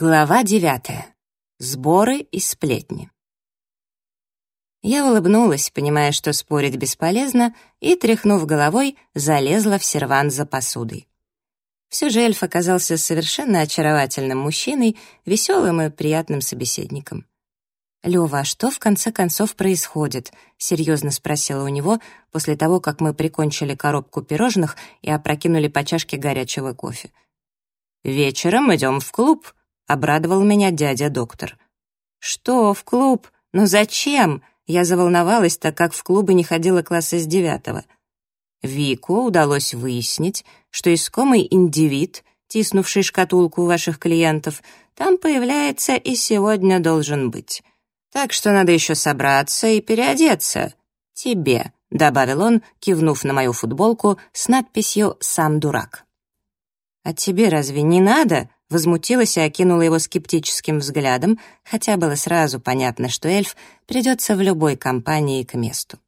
Глава девятая. Сборы и сплетни. Я улыбнулась, понимая, что спорить бесполезно, и, тряхнув головой, залезла в серван за посудой. Все же эльф оказался совершенно очаровательным мужчиной, веселым и приятным собеседником. «Лёва, а что в конце концов происходит?» — серьезно спросила у него после того, как мы прикончили коробку пирожных и опрокинули по чашке горячего кофе. «Вечером идем в клуб», — обрадовал меня дядя-доктор. «Что, в клуб? Но зачем?» Я заволновалась, так как в клубы не ходила класса с девятого. Вику удалось выяснить, что искомый индивид, тиснувший шкатулку ваших клиентов, там появляется и сегодня должен быть. Так что надо еще собраться и переодеться. Тебе», — добавил он, кивнув на мою футболку с надписью «Сам дурак». «А тебе разве не надо?» Возмутилась и окинула его скептическим взглядом, хотя было сразу понятно, что эльф придется в любой компании к месту.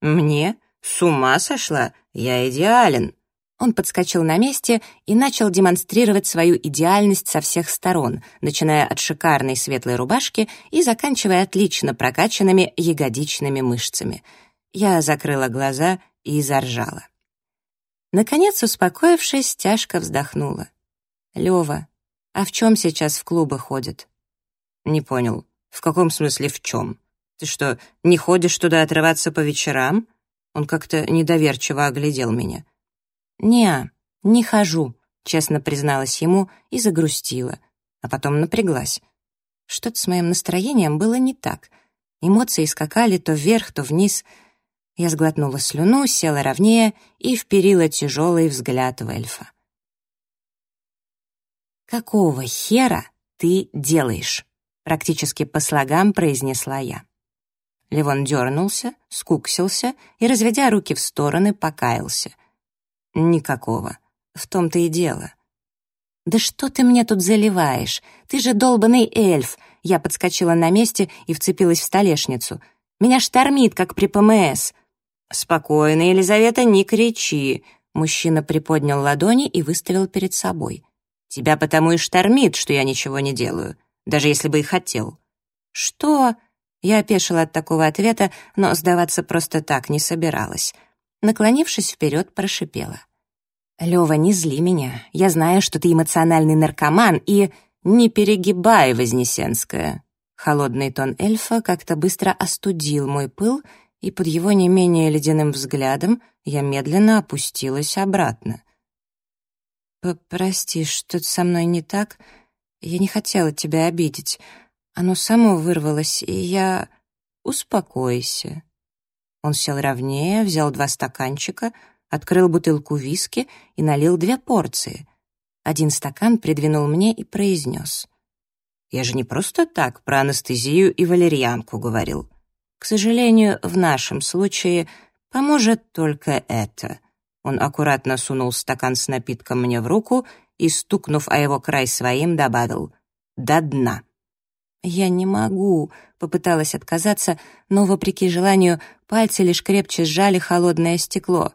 «Мне? С ума сошла? Я идеален!» Он подскочил на месте и начал демонстрировать свою идеальность со всех сторон, начиная от шикарной светлой рубашки и заканчивая отлично прокачанными ягодичными мышцами. Я закрыла глаза и заржала. Наконец, успокоившись, тяжко вздохнула. «Лёва, а в чем сейчас в клубы ходят?» «Не понял. В каком смысле в чем? Ты что, не ходишь туда отрываться по вечерам?» Он как-то недоверчиво оглядел меня. «Не, не хожу», — честно призналась ему и загрустила, а потом напряглась. Что-то с моим настроением было не так. Эмоции скакали то вверх, то вниз. Я сглотнула слюну, села ровнее и вперила тяжелый взгляд в эльфа. «Какого хера ты делаешь?» Практически по слогам произнесла я. Левон дернулся, скуксился и, разведя руки в стороны, покаялся. «Никакого. В том-то и дело». «Да что ты мне тут заливаешь? Ты же долбанный эльф!» Я подскочила на месте и вцепилась в столешницу. «Меня штормит, как при ПМС!» «Спокойно, Елизавета, не кричи!» Мужчина приподнял ладони и выставил перед собой. Тебя потому и штормит, что я ничего не делаю, даже если бы и хотел». «Что?» Я опешила от такого ответа, но сдаваться просто так не собиралась. Наклонившись вперед, прошипела. «Лёва, не зли меня. Я знаю, что ты эмоциональный наркоман и...» «Не перегибай, Вознесенская!» Холодный тон эльфа как-то быстро остудил мой пыл, и под его не менее ледяным взглядом я медленно опустилась обратно. «Прости, что-то со мной не так. Я не хотела тебя обидеть. Оно само вырвалось, и я...» «Успокойся». Он сел ровнее, взял два стаканчика, открыл бутылку виски и налил две порции. Один стакан придвинул мне и произнес. «Я же не просто так про анестезию и валерьянку говорил. К сожалению, в нашем случае поможет только это». Он аккуратно сунул стакан с напитком мне в руку и, стукнув о его край своим, добавил «до дна». «Я не могу», — попыталась отказаться, но, вопреки желанию, пальцы лишь крепче сжали холодное стекло.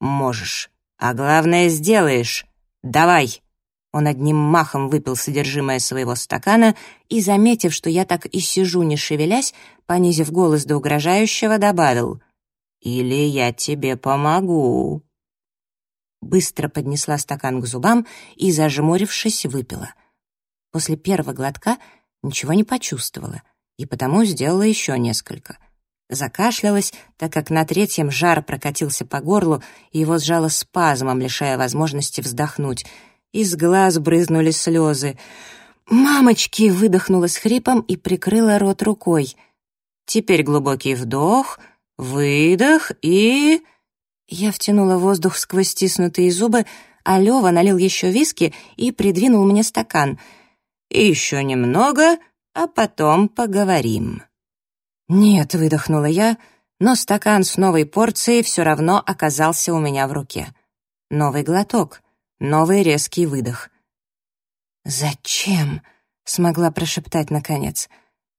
«Можешь. А главное, сделаешь. Давай!» Он одним махом выпил содержимое своего стакана и, заметив, что я так и сижу, не шевелясь, понизив голос до угрожающего, добавил «Или я тебе помогу» быстро поднесла стакан к зубам и, зажмурившись, выпила. После первого глотка ничего не почувствовала, и потому сделала еще несколько. Закашлялась, так как на третьем жар прокатился по горлу, и его сжало спазмом, лишая возможности вздохнуть. Из глаз брызнули слезы. «Мамочки!» — выдохнула с хрипом и прикрыла рот рукой. «Теперь глубокий вдох, выдох и...» Я втянула воздух сквозь стиснутые зубы, а Лёва налил еще виски и придвинул мне стакан. «И еще немного, а потом поговорим». «Нет», — выдохнула я, но стакан с новой порцией все равно оказался у меня в руке. Новый глоток, новый резкий выдох. «Зачем?» — смогла прошептать наконец.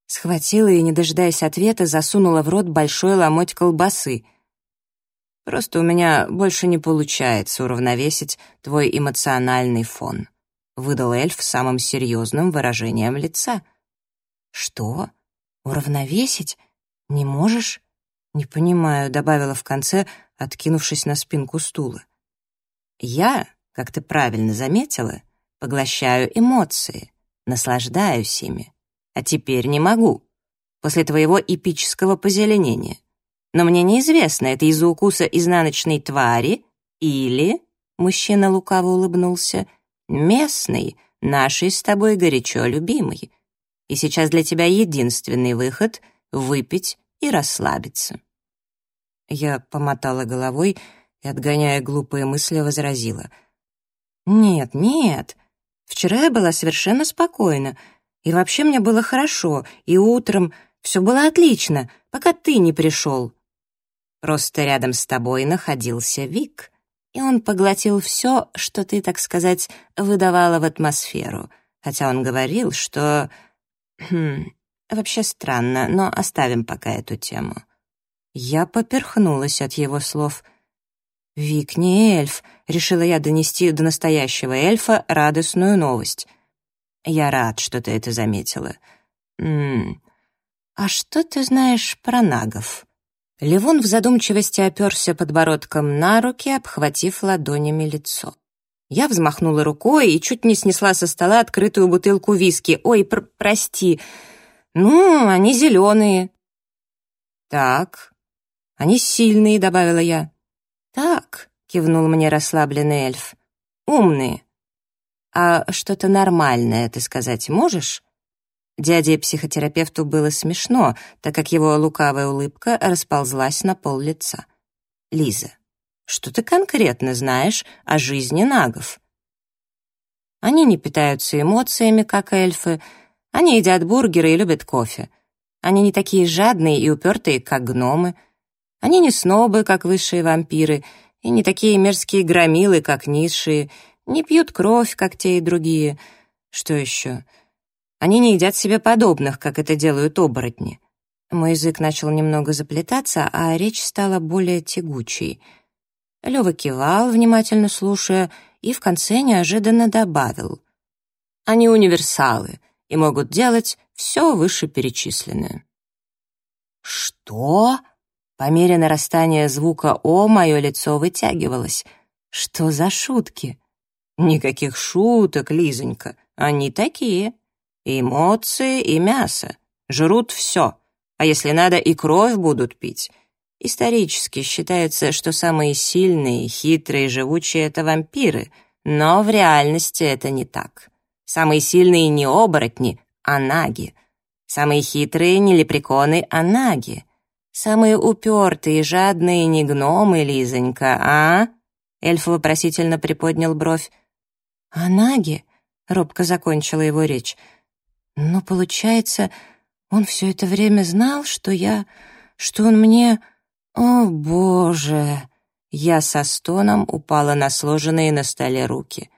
Схватила и, не дожидаясь ответа, засунула в рот большой ломоть колбасы — Просто у меня больше не получается уравновесить твой эмоциональный фон». выдал эльф самым серьезным выражением лица. «Что? Уравновесить? Не можешь?» «Не понимаю», — добавила в конце, откинувшись на спинку стула. «Я, как ты правильно заметила, поглощаю эмоции, наслаждаюсь ими, а теперь не могу, после твоего эпического позеленения. Но мне неизвестно, это из-за укуса изнаночной твари или...» Мужчина лукаво улыбнулся. «Местный, нашей с тобой горячо любимый. И сейчас для тебя единственный выход — выпить и расслабиться». Я помотала головой и, отгоняя глупые мысли, возразила. «Нет, нет, вчера я была совершенно спокойна, и вообще мне было хорошо, и утром все было отлично, пока ты не пришел». «Просто рядом с тобой находился Вик», и он поглотил все, что ты, так сказать, выдавала в атмосферу, хотя он говорил, что... Хм, вообще странно, но оставим пока эту тему. Я поперхнулась от его слов. «Вик не эльф», — решила я донести до настоящего эльфа радостную новость. «Я рад, что ты это заметила. М -м, а что ты знаешь про нагов?» Левон в задумчивости оперся подбородком на руки, обхватив ладонями лицо. Я взмахнула рукой и чуть не снесла со стола открытую бутылку виски. «Ой, пр прости. Ну, они зеленые». «Так, они сильные», — добавила я. «Так», — кивнул мне расслабленный эльф. «Умные». «А что-то нормальное ты сказать можешь?» Дяде-психотерапевту было смешно, так как его лукавая улыбка расползлась на пол лица. «Лиза, что ты конкретно знаешь о жизни нагов?» Они не питаются эмоциями, как эльфы. Они едят бургеры и любят кофе. Они не такие жадные и упертые, как гномы. Они не снобы, как высшие вампиры, и не такие мерзкие громилы, как низшие, не пьют кровь, как те и другие. Что еще? Они не едят себе подобных, как это делают оборотни. Мой язык начал немного заплетаться, а речь стала более тягучей. Лёва кивал, внимательно слушая, и в конце неожиданно добавил. Они универсалы и могут делать все вышеперечисленное. «Что?» По мере нарастания звука «о» мое лицо вытягивалось. «Что за шутки?» «Никаких шуток, Лизонька, они такие. И эмоции, и мясо. Жрут все. А если надо, и кровь будут пить. Исторически считается, что самые сильные, хитрые живучие — это вампиры. Но в реальности это не так. Самые сильные не оборотни, а наги. Самые хитрые не лепреконы, а наги. Самые упертые и жадные не гномы, Лизонька, а? Эльф вопросительно приподнял бровь. «А наги?» — робко закончила его речь — но, получается, он все это время знал, что я... что он мне... О, Боже! Я со стоном упала на сложенные на столе руки.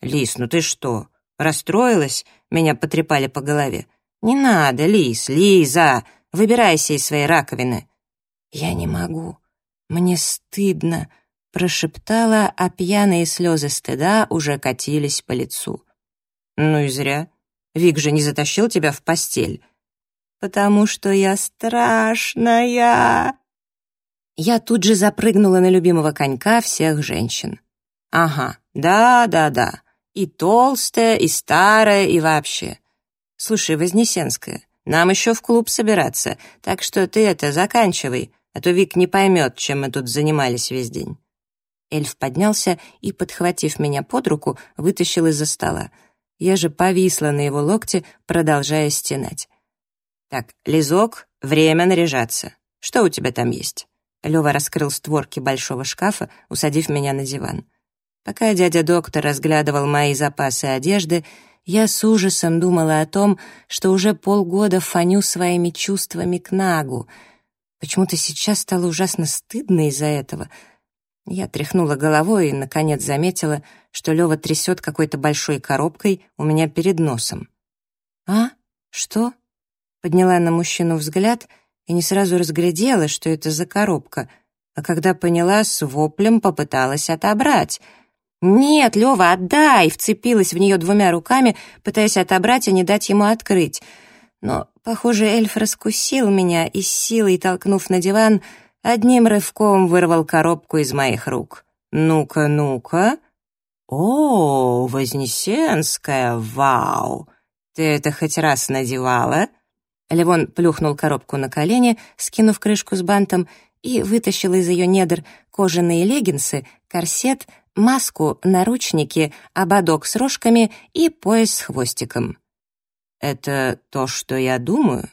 «Лис, ну ты что, расстроилась?» Меня потрепали по голове. «Не надо, Лис, Лиза, выбирайся из своей раковины». «Я не могу. Мне стыдно», — прошептала, а пьяные слезы стыда уже катились по лицу. «Ну и зря. Вик же не затащил тебя в постель. Потому что я страшная. Я тут же запрыгнула на любимого конька всех женщин. Ага, да-да-да. И толстая, и старая, и вообще. Слушай, Вознесенская, нам еще в клуб собираться, так что ты это заканчивай, а то Вик не поймет, чем мы тут занимались весь день. Эльф поднялся и, подхватив меня под руку, вытащил из-за стола. Я же повисла на его локте, продолжая стенать. «Так, Лизок, время наряжаться. Что у тебя там есть?» Лёва раскрыл створки большого шкафа, усадив меня на диван. Пока дядя-доктор разглядывал мои запасы одежды, я с ужасом думала о том, что уже полгода фоню своими чувствами к Нагу. Почему-то сейчас стало ужасно стыдно из-за этого — я тряхнула головой и, наконец, заметила, что Лёва трясет какой-то большой коробкой у меня перед носом. «А? Что?» Подняла на мужчину взгляд и не сразу разглядела, что это за коробка, а когда поняла, с воплем попыталась отобрать. «Нет, Лёва, отдай!» — вцепилась в нее двумя руками, пытаясь отобрать и не дать ему открыть. Но, похоже, эльф раскусил меня и силой, толкнув на диван, одним рывком вырвал коробку из моих рук. «Ну-ка, ну-ка!» «О, Вознесенская, вау! Ты это хоть раз надевала?» Левон плюхнул коробку на колени, скинув крышку с бантом, и вытащил из ее недр кожаные леггинсы, корсет, маску, наручники, ободок с рожками и пояс с хвостиком. «Это то, что я думаю?»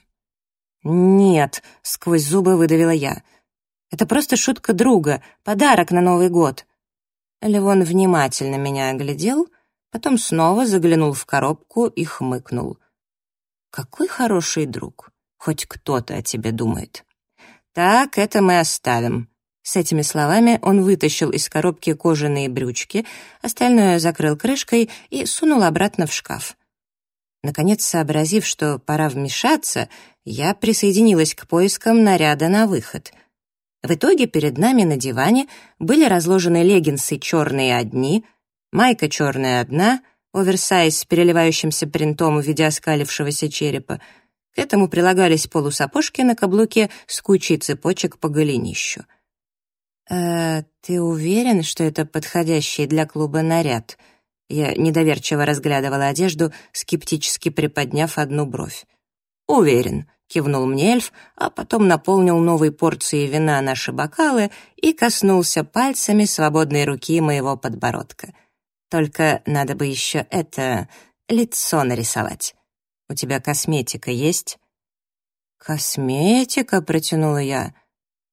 «Нет», — сквозь зубы выдавила я. «Это просто шутка друга, подарок на Новый год». Левон внимательно меня оглядел, потом снова заглянул в коробку и хмыкнул. «Какой хороший друг! Хоть кто-то о тебе думает!» «Так, это мы оставим». С этими словами он вытащил из коробки кожаные брючки, остальное закрыл крышкой и сунул обратно в шкаф. Наконец, сообразив, что пора вмешаться, я присоединилась к поискам наряда на выход. В итоге перед нами на диване были разложены леггинсы черные одни, майка черная одна, оверсайз с переливающимся принтом в виде оскалившегося черепа — к этому прилагались полусапожки на каблуке с кучей цепочек по голенищу. «Э, «Ты уверен, что это подходящий для клуба наряд?» Я недоверчиво разглядывала одежду, скептически приподняв одну бровь. «Уверен», — кивнул мне эльф, а потом наполнил новой порцией вина наши бокалы и коснулся пальцами свободной руки моего подбородка. «Только надо бы еще это... лицо нарисовать. У тебя косметика есть?» «Косметика?» — протянула я.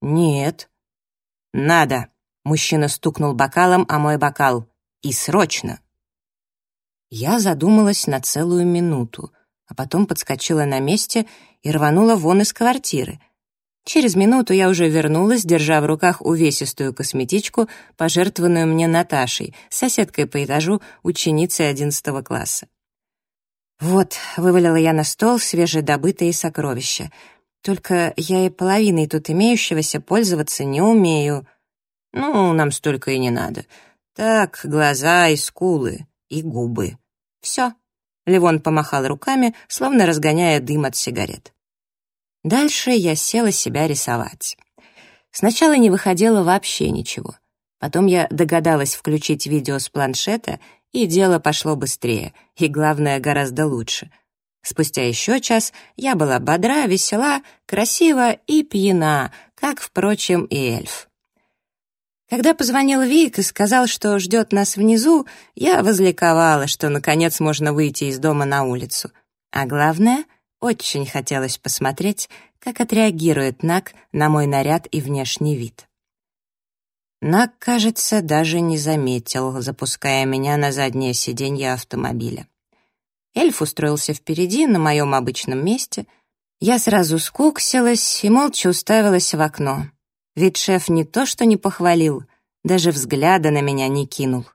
«Нет». «Надо!» — мужчина стукнул бокалом, а мой бокал. «И срочно!» Я задумалась на целую минуту, а потом подскочила на месте и рванула вон из квартиры. Через минуту я уже вернулась, держа в руках увесистую косметичку, пожертвованную мне Наташей, соседкой по этажу, ученицей одиннадцатого класса. «Вот», — вывалила я на стол свежедобытые сокровища. «Только я и половиной тут имеющегося пользоваться не умею». «Ну, нам столько и не надо. Так, глаза и скулы, и губы. Все». Левон помахал руками, словно разгоняя дым от сигарет. Дальше я села себя рисовать. Сначала не выходило вообще ничего. Потом я догадалась включить видео с планшета и дело пошло быстрее, и, главное, гораздо лучше. Спустя еще час я была бодра, весела, красива и пьяна, как, впрочем, и эльф. Когда позвонил Вик и сказал, что ждет нас внизу, я возликовала, что, наконец, можно выйти из дома на улицу. А главное, очень хотелось посмотреть, как отреагирует Нак на мой наряд и внешний вид. Нак, кажется, даже не заметил, запуская меня на заднее сиденье автомобиля. Эльф устроился впереди, на моем обычном месте. Я сразу скуксилась и молча уставилась в окно. Ведь шеф не то что не похвалил, даже взгляда на меня не кинул.